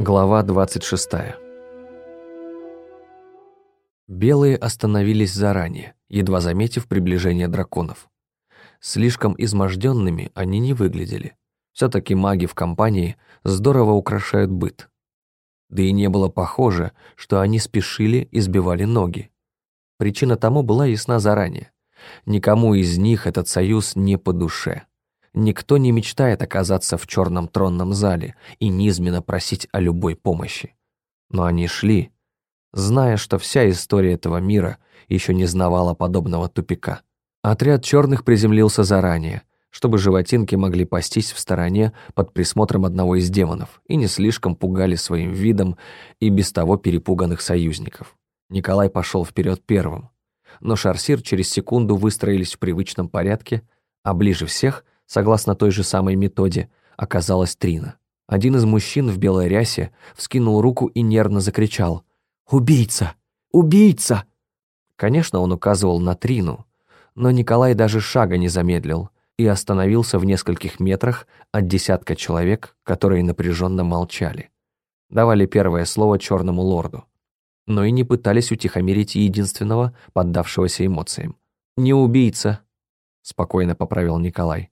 Глава 26. Белые остановились заранее, едва заметив приближение драконов. Слишком изможденными они не выглядели. Все-таки маги в компании здорово украшают быт. Да и не было похоже, что они спешили и сбивали ноги. Причина тому была ясна заранее. Никому из них этот союз не по душе. Никто не мечтает оказаться в черном тронном зале и низменно просить о любой помощи. Но они шли, зная, что вся история этого мира еще не знавала подобного тупика. Отряд черных приземлился заранее, чтобы животинки могли пастись в стороне под присмотром одного из демонов и не слишком пугали своим видом и без того перепуганных союзников. Николай пошел вперед первым, но Шарсир через секунду выстроились в привычном порядке, а ближе всех — согласно той же самой методе, оказалась Трина. Один из мужчин в белой рясе вскинул руку и нервно закричал «Убийца! Убийца!» Конечно, он указывал на Трину, но Николай даже шага не замедлил и остановился в нескольких метрах от десятка человек, которые напряженно молчали. Давали первое слово черному лорду, но и не пытались утихомирить единственного, поддавшегося эмоциям. «Не убийца», — спокойно поправил Николай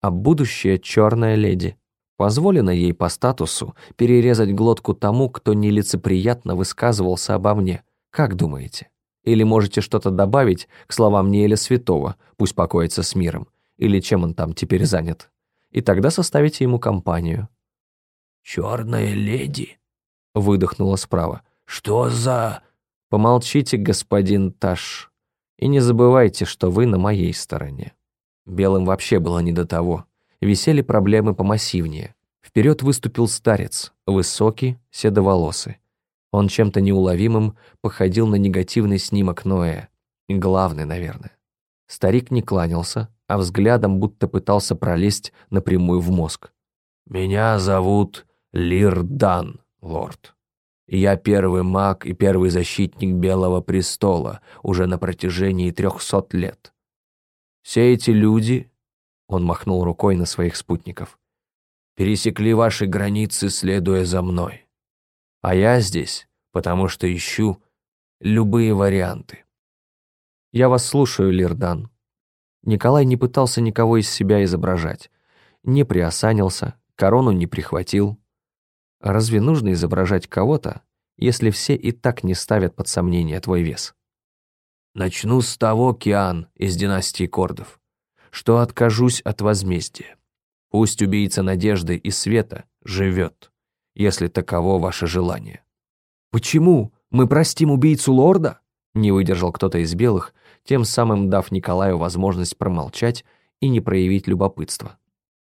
а будущая черная леди. Позволено ей по статусу перерезать глотку тому, кто нелицеприятно высказывался обо мне. Как думаете? Или можете что-то добавить к словам Неэля Святого, пусть покоится с миром, или чем он там теперь занят? И тогда составите ему компанию. «Черная леди?» — выдохнула справа. «Что за...» «Помолчите, господин Таш, и не забывайте, что вы на моей стороне». Белым вообще было не до того. Висели проблемы помассивнее. Вперед выступил старец, высокий, седоволосый. Он чем-то неуловимым походил на негативный снимок Ноэ. Главный, наверное. Старик не кланялся, а взглядом будто пытался пролезть напрямую в мозг. «Меня зовут Лирдан, лорд. Я первый маг и первый защитник Белого престола уже на протяжении трехсот лет. Все эти люди, он махнул рукой на своих спутников, пересекли ваши границы, следуя за мной. А я здесь, потому что ищу любые варианты. Я вас слушаю, Лирдан. Николай не пытался никого из себя изображать, не приосанился, корону не прихватил. Разве нужно изображать кого-то, если все и так не ставят под сомнение твой вес? Начну с того, Киан, из династии Кордов, что откажусь от возмездия. Пусть убийца надежды и света живет, если таково ваше желание. «Почему? Мы простим убийцу лорда?» Не выдержал кто-то из белых, тем самым дав Николаю возможность промолчать и не проявить любопытства.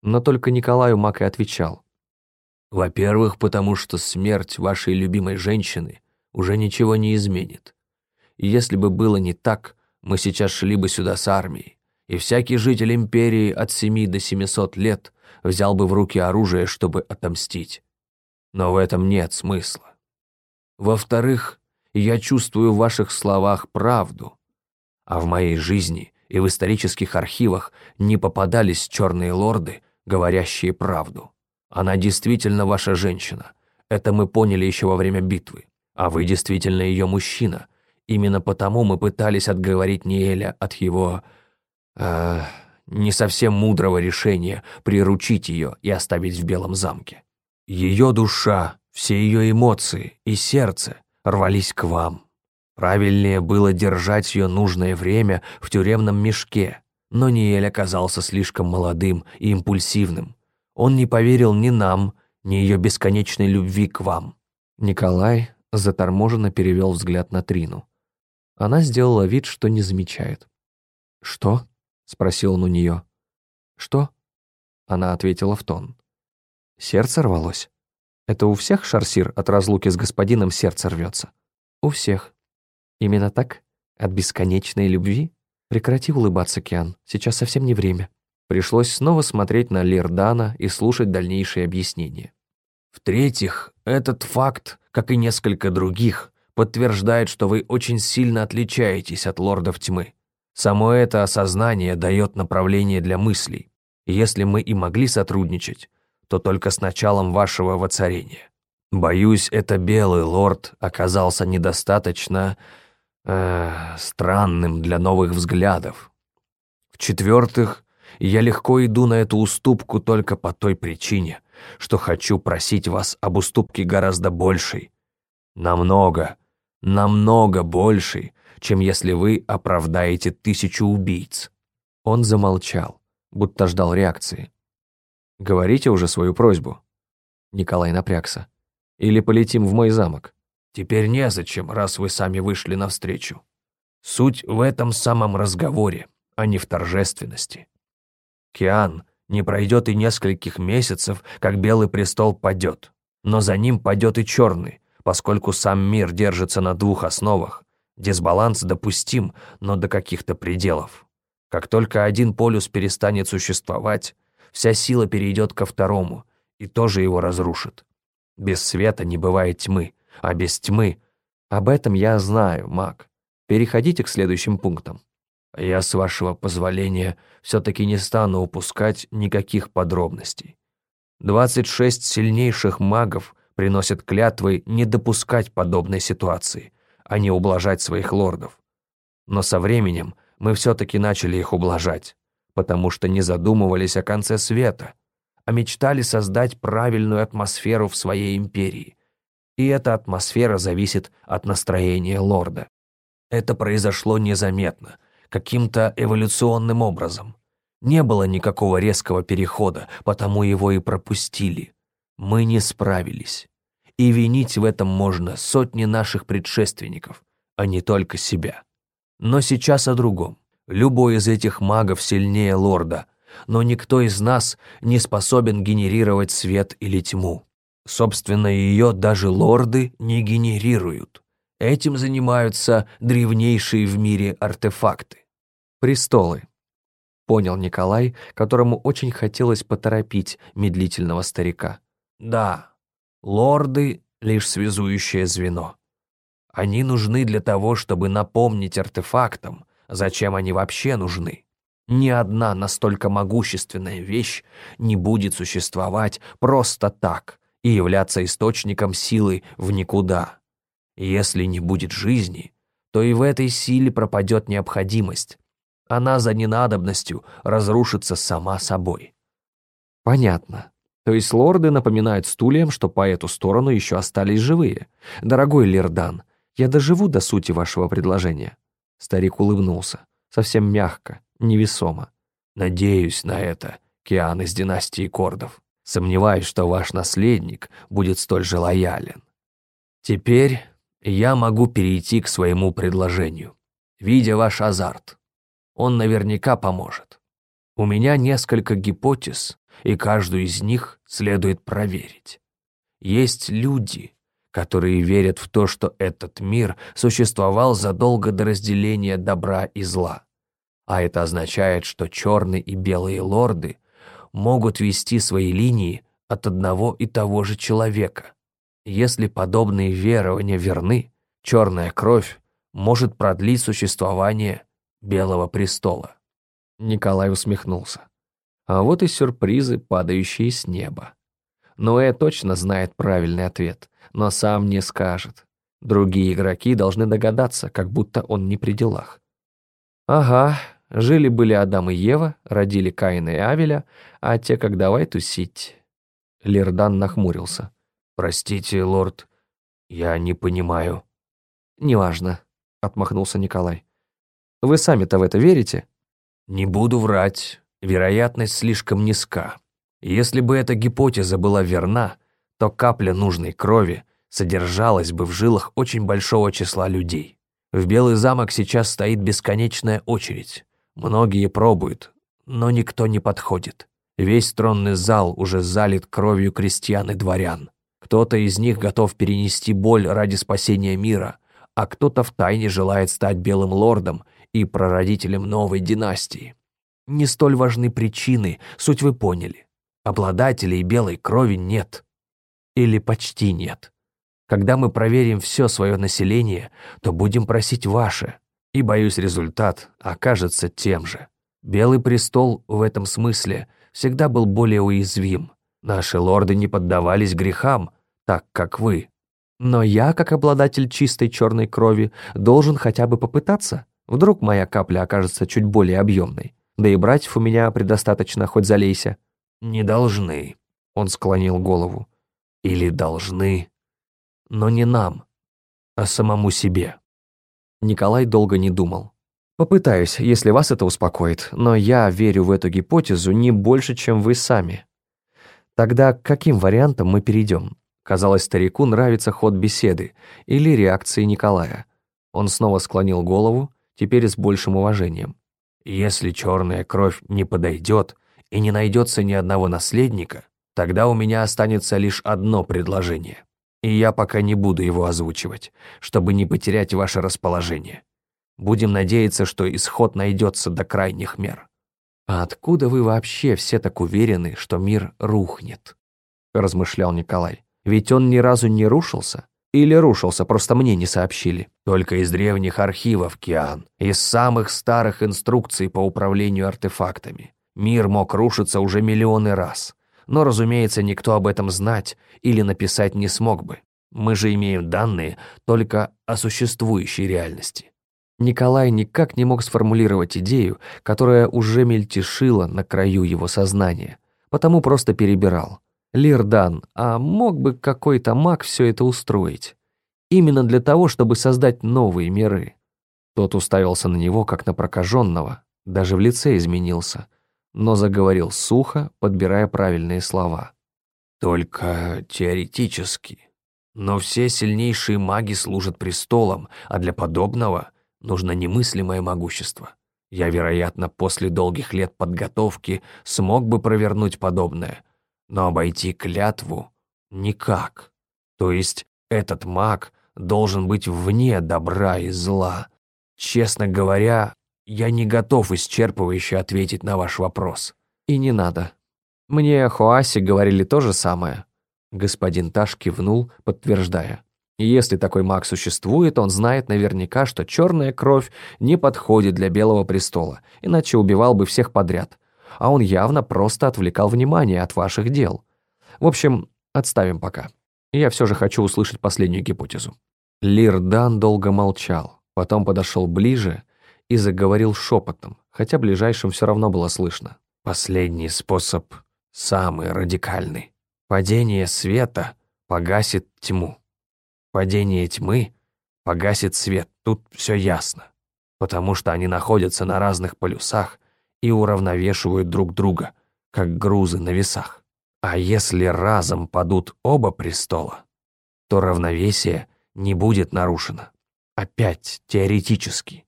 Но только Николаю Мак и отвечал. «Во-первых, потому что смерть вашей любимой женщины уже ничего не изменит. И если бы было не так, мы сейчас шли бы сюда с армией, и всякий житель империи от семи до семисот лет взял бы в руки оружие, чтобы отомстить. Но в этом нет смысла. Во-вторых, я чувствую в ваших словах правду, а в моей жизни и в исторических архивах не попадались черные лорды, говорящие правду. Она действительно ваша женщина. Это мы поняли еще во время битвы. А вы действительно ее мужчина, Именно потому мы пытались отговорить Ниэля от его... Э, не совсем мудрого решения приручить ее и оставить в Белом замке. Ее душа, все ее эмоции и сердце рвались к вам. Правильнее было держать ее нужное время в тюремном мешке, но Ниэль оказался слишком молодым и импульсивным. Он не поверил ни нам, ни ее бесконечной любви к вам. Николай заторможенно перевел взгляд на Трину. Она сделала вид, что не замечает. «Что?» — спросил он у нее. «Что?» Она ответила в тон. «Сердце рвалось? Это у всех шарсир от разлуки с господином сердце рвется?» «У всех. Именно так? От бесконечной любви?» «Прекрати улыбаться, Киан, сейчас совсем не время». Пришлось снова смотреть на Лирдана и слушать дальнейшие объяснения. В-третьих, этот факт, как и несколько других, подтверждает, что вы очень сильно отличаетесь от лордов тьмы. Само это осознание дает направление для мыслей. Если мы и могли сотрудничать, то только с началом вашего воцарения. Боюсь, это белый лорд оказался недостаточно э, странным для новых взглядов. В-четвертых, я легко иду на эту уступку только по той причине, что хочу просить вас об уступке гораздо большей. Намного, намного большей, чем если вы оправдаете тысячу убийц». Он замолчал, будто ждал реакции. «Говорите уже свою просьбу». Николай напрягся. «Или полетим в мой замок?» «Теперь незачем, раз вы сами вышли навстречу. Суть в этом самом разговоре, а не в торжественности. Киан, не пройдет и нескольких месяцев, как Белый престол падет. Но за ним падет и Черный, поскольку сам мир держится на двух основах. Дисбаланс допустим, но до каких-то пределов. Как только один полюс перестанет существовать, вся сила перейдет ко второму и тоже его разрушит. Без света не бывает тьмы, а без тьмы... Об этом я знаю, маг. Переходите к следующим пунктам. Я, с вашего позволения, все-таки не стану упускать никаких подробностей. 26 сильнейших магов приносят клятвы не допускать подобной ситуации, а не ублажать своих лордов. Но со временем мы все-таки начали их ублажать, потому что не задумывались о конце света, а мечтали создать правильную атмосферу в своей империи. И эта атмосфера зависит от настроения лорда. Это произошло незаметно, каким-то эволюционным образом. Не было никакого резкого перехода, потому его и пропустили. Мы не справились. И винить в этом можно сотни наших предшественников, а не только себя. Но сейчас о другом. Любой из этих магов сильнее лорда, но никто из нас не способен генерировать свет или тьму. Собственно, ее даже лорды не генерируют. Этим занимаются древнейшие в мире артефакты престолы», — понял Николай, которому очень хотелось поторопить медлительного старика. «Да, лорды — лишь связующее звено. Они нужны для того, чтобы напомнить артефактам, зачем они вообще нужны. Ни одна настолько могущественная вещь не будет существовать просто так и являться источником силы в никуда. Если не будет жизни, то и в этой силе пропадет необходимость, она за ненадобностью разрушится сама собой. Понятно. То есть лорды напоминают стульям, что по эту сторону еще остались живые. Дорогой Лирдан, я доживу до сути вашего предложения. Старик улыбнулся, совсем мягко, невесомо. Надеюсь на это, Киан из династии Кордов. Сомневаюсь, что ваш наследник будет столь же лоялен. Теперь я могу перейти к своему предложению, видя ваш азарт. Он наверняка поможет. У меня несколько гипотез, и каждую из них следует проверить. Есть люди, которые верят в то, что этот мир существовал задолго до разделения добра и зла. А это означает, что черные и белые лорды могут вести свои линии от одного и того же человека. Если подобные верования верны, черная кровь может продлить существование Белого престола. Николай усмехнулся. А вот и сюрпризы, падающие с неба. Ноэ точно знает правильный ответ, но сам не скажет. Другие игроки должны догадаться, как будто он не при делах. Ага, жили-были Адам и Ева, родили Каина и Авеля, а те как давай тусить. Лирдан нахмурился. «Простите, лорд, я не понимаю». «Неважно», — отмахнулся Николай. Вы сами-то в это верите?» «Не буду врать. Вероятность слишком низка. Если бы эта гипотеза была верна, то капля нужной крови содержалась бы в жилах очень большого числа людей. В Белый замок сейчас стоит бесконечная очередь. Многие пробуют, но никто не подходит. Весь тронный зал уже залит кровью крестьян и дворян. Кто-то из них готов перенести боль ради спасения мира, а кто-то втайне желает стать белым лордом и прародителем новой династии. Не столь важны причины, суть вы поняли. Обладателей белой крови нет. Или почти нет. Когда мы проверим все свое население, то будем просить ваше, и, боюсь, результат окажется тем же. Белый престол в этом смысле всегда был более уязвим. Наши лорды не поддавались грехам, так как вы. Но я, как обладатель чистой черной крови, должен хотя бы попытаться. Вдруг моя капля окажется чуть более объемной. Да и братьев у меня предостаточно, хоть залейся. Не должны, он склонил голову. Или должны, но не нам, а самому себе. Николай долго не думал. Попытаюсь, если вас это успокоит, но я верю в эту гипотезу не больше, чем вы сами. Тогда к каким вариантам мы перейдем? Казалось, старику нравится ход беседы или реакции Николая. Он снова склонил голову, теперь с большим уважением. «Если черная кровь не подойдет и не найдется ни одного наследника, тогда у меня останется лишь одно предложение, и я пока не буду его озвучивать, чтобы не потерять ваше расположение. Будем надеяться, что исход найдется до крайних мер». «А откуда вы вообще все так уверены, что мир рухнет?» – размышлял Николай. «Ведь он ни разу не рушился. Или рушился, просто мне не сообщили». «Только из древних архивов, Киан, из самых старых инструкций по управлению артефактами. Мир мог рушиться уже миллионы раз. Но, разумеется, никто об этом знать или написать не смог бы. Мы же имеем данные только о существующей реальности. Николай никак не мог сформулировать идею, которая уже мельтешила на краю его сознания, потому просто перебирал. Лирдан, а мог бы какой-то маг все это устроить? Именно для того, чтобы создать новые миры. Тот уставился на него, как на прокаженного, даже в лице изменился, но заговорил сухо, подбирая правильные слова. «Только теоретически. Но все сильнейшие маги служат престолом, а для подобного нужно немыслимое могущество. Я, вероятно, после долгих лет подготовки смог бы провернуть подобное, но обойти клятву никак. То есть этот маг должен быть вне добра и зла. Честно говоря, я не готов исчерпывающе ответить на ваш вопрос. И не надо. Мне Хоаси говорили то же самое. Господин Таш кивнул, подтверждая. Если такой маг существует, он знает наверняка, что черная кровь не подходит для Белого престола, иначе убивал бы всех подряд. А он явно просто отвлекал внимание от ваших дел. В общем, отставим пока. Я все же хочу услышать последнюю гипотезу. Лирдан долго молчал, потом подошел ближе и заговорил шепотом, хотя ближайшим все равно было слышно. Последний способ самый радикальный. Падение света погасит тьму. Падение тьмы погасит свет, тут все ясно, потому что они находятся на разных полюсах и уравновешивают друг друга, как грузы на весах. А если разом падут оба престола, то равновесие не будет нарушено. Опять теоретически.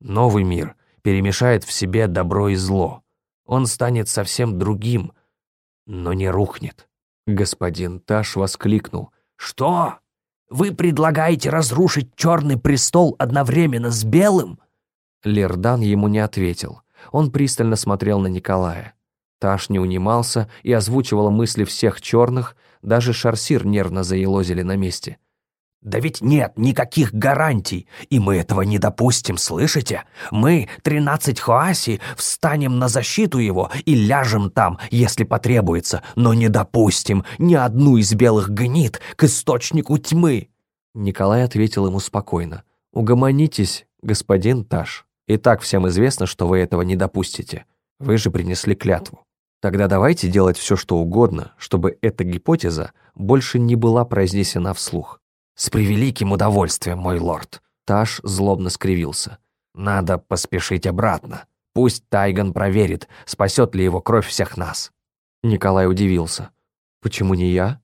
Новый мир перемешает в себе добро и зло. Он станет совсем другим, но не рухнет. Господин Таш воскликнул. «Что? Вы предлагаете разрушить черный престол одновременно с белым?» Лердан ему не ответил. Он пристально смотрел на Николая. Таш не унимался и озвучивал мысли всех черных, даже шарсир нервно заелозили на месте. Да ведь нет никаких гарантий, и мы этого не допустим, слышите? Мы, тринадцать Хоаси, встанем на защиту его и ляжем там, если потребуется, но не допустим ни одну из белых гнид к источнику тьмы». Николай ответил ему спокойно. «Угомонитесь, господин Таш. И так всем известно, что вы этого не допустите. Вы же принесли клятву. Тогда давайте делать все, что угодно, чтобы эта гипотеза больше не была произнесена вслух. «С превеликим удовольствием, мой лорд!» Таш злобно скривился. «Надо поспешить обратно. Пусть Тайган проверит, спасет ли его кровь всех нас». Николай удивился. «Почему не я?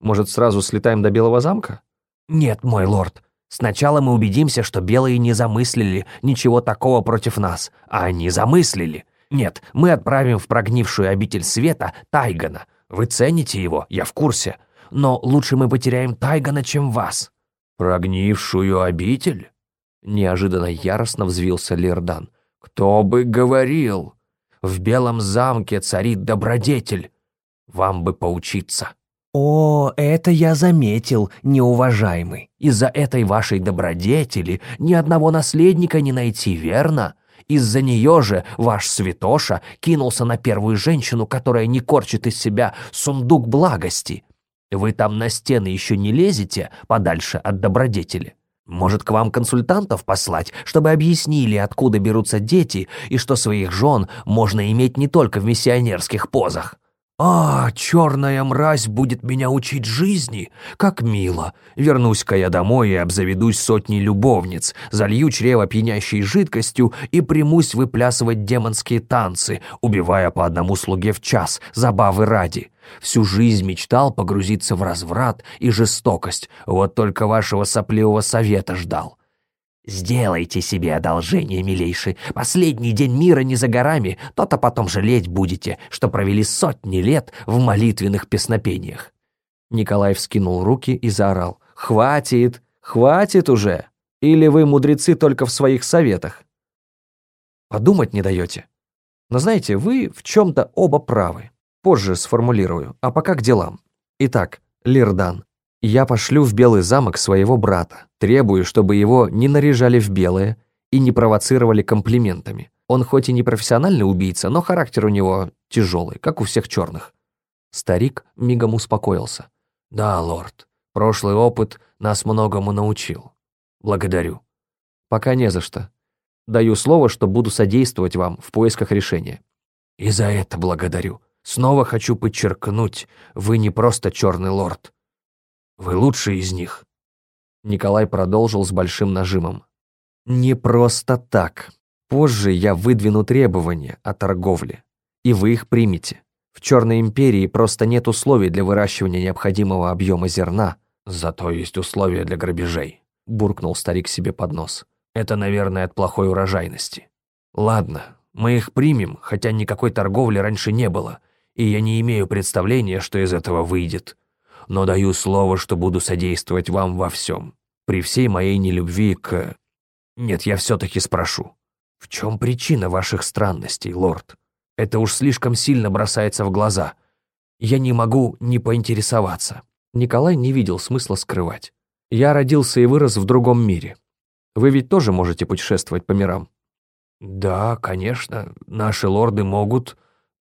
Может, сразу слетаем до Белого замка?» «Нет, мой лорд. Сначала мы убедимся, что белые не замыслили ничего такого против нас, а они замыслили. Нет, мы отправим в прогнившую обитель света Тайгана. Вы цените его, я в курсе но лучше мы потеряем Тайгана, чем вас». «Прогнившую обитель?» Неожиданно яростно взвился Лердан. «Кто бы говорил? В Белом замке царит добродетель. Вам бы поучиться». «О, это я заметил, неуважаемый. Из-за этой вашей добродетели ни одного наследника не найти, верно? Из-за нее же ваш святоша кинулся на первую женщину, которая не корчит из себя сундук благости. Вы там на стены еще не лезете подальше от добродетели? Может, к вам консультантов послать, чтобы объяснили, откуда берутся дети и что своих жен можно иметь не только в миссионерских позах? «А, черная мразь будет меня учить жизни? Как мило! Вернусь-ка я домой и обзаведусь сотней любовниц, залью чрево пьянящей жидкостью и примусь выплясывать демонские танцы, убивая по одному слуге в час, забавы ради. Всю жизнь мечтал погрузиться в разврат и жестокость, вот только вашего сопливого совета ждал. Сделайте себе одолжение, милейший. Последний день мира не за горами, то-то потом жалеть будете, что провели сотни лет в молитвенных песнопениях. Николай вскинул руки и заорал. «Хватит! Хватит уже! Или вы, мудрецы, только в своих советах? Подумать не даете. Но знаете, вы в чем-то оба правы. Позже сформулирую, а пока к делам. Итак, Лирдан, я пошлю в Белый замок своего брата, требую, чтобы его не наряжали в белое и не провоцировали комплиментами. Он хоть и не профессиональный убийца, но характер у него тяжелый, как у всех черных. Старик мигом успокоился. «Да, лорд, прошлый опыт нас многому научил. Благодарю». «Пока не за что. Даю слово, что буду содействовать вам в поисках решения». «И за это благодарю. Снова хочу подчеркнуть, вы не просто черный лорд. Вы лучший из них». Николай продолжил с большим нажимом. «Не просто так. Позже я выдвину требования о торговле, и вы их примете. В Черной империи просто нет условий для выращивания необходимого объема зерна. Зато есть условия для грабежей», — буркнул старик себе под нос. «Это, наверное, от плохой урожайности. Ладно, мы их примем, хотя никакой торговли раньше не было, и я не имею представления, что из этого выйдет но даю слово, что буду содействовать вам во всем. При всей моей нелюбви к... Нет, я все-таки спрошу. В чем причина ваших странностей, лорд? Это уж слишком сильно бросается в глаза. Я не могу не поинтересоваться». Николай не видел смысла скрывать. «Я родился и вырос в другом мире. Вы ведь тоже можете путешествовать по мирам?» «Да, конечно, наши лорды могут...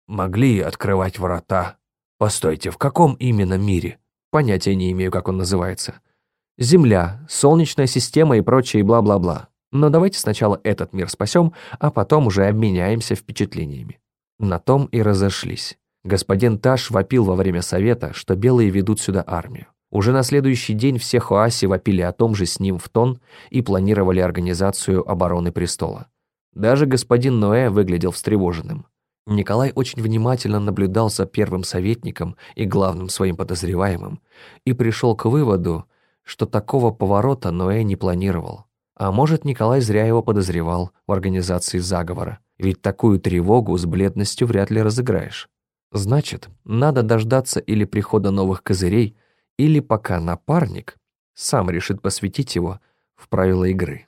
могли открывать врата. Постойте, в каком именно мире?» Понятия не имею, как он называется. Земля, Солнечная система и прочее бла-бла-бла. Но давайте сначала этот мир спасем, а потом уже обменяемся впечатлениями. На том и разошлись. Господин Таш вопил во время совета, что белые ведут сюда армию. Уже на следующий день все Хоаси вопили о том же с ним в тон и планировали организацию обороны престола. Даже господин Ноэ выглядел встревоженным. Николай очень внимательно наблюдал за первым советником и главным своим подозреваемым и пришел к выводу, что такого поворота Ноэ не планировал. А может, Николай зря его подозревал в организации заговора, ведь такую тревогу с бледностью вряд ли разыграешь. Значит, надо дождаться или прихода новых козырей, или пока напарник сам решит посвятить его в правила игры.